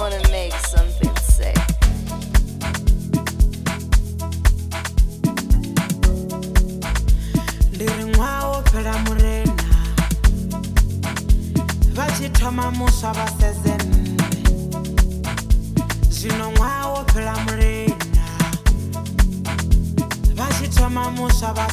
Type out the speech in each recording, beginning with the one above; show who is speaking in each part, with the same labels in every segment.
Speaker 1: wanna make something say.
Speaker 2: ndiri ṅwaha wo fhela murena. Vha tshi thoma muswa vha sedze nṋe. Zwino ṅwaha wo fhela murena. Vha tshi thoma muswa vha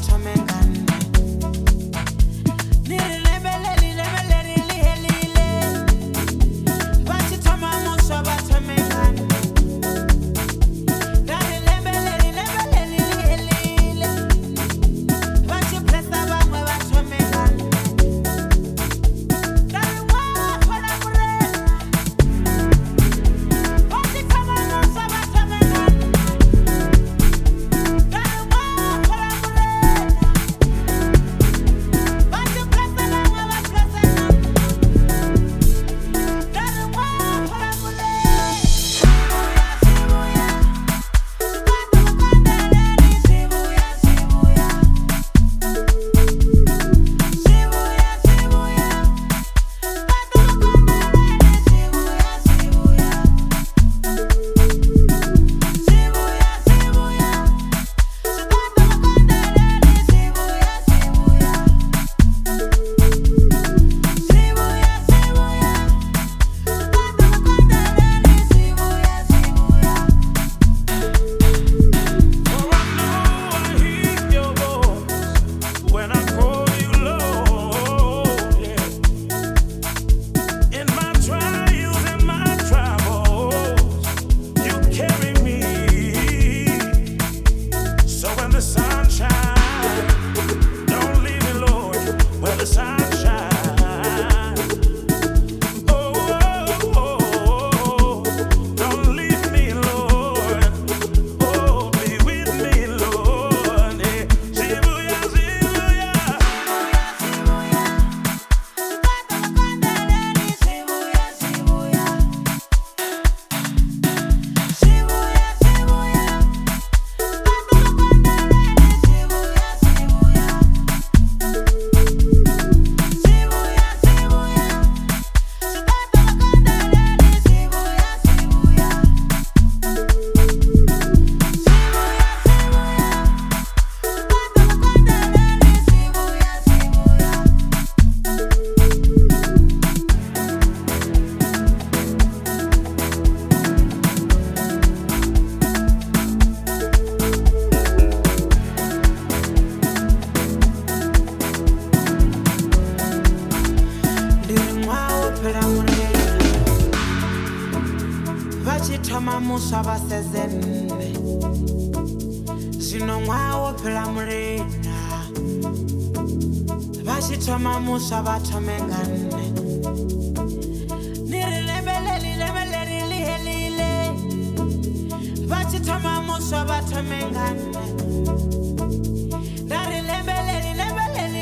Speaker 2: thamamusa vhasedzenne zwino ṅwaha wo fhela mulena vha tshi thoma muswa vha thome nga nne ni ri lembeleri lembeleri lihelile vha tshi thoma muswa vha thome nga nne nda ri lembeleri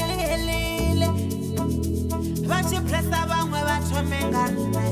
Speaker 2: lihelile vha tshi presa vhaṅwe vha thome nga nne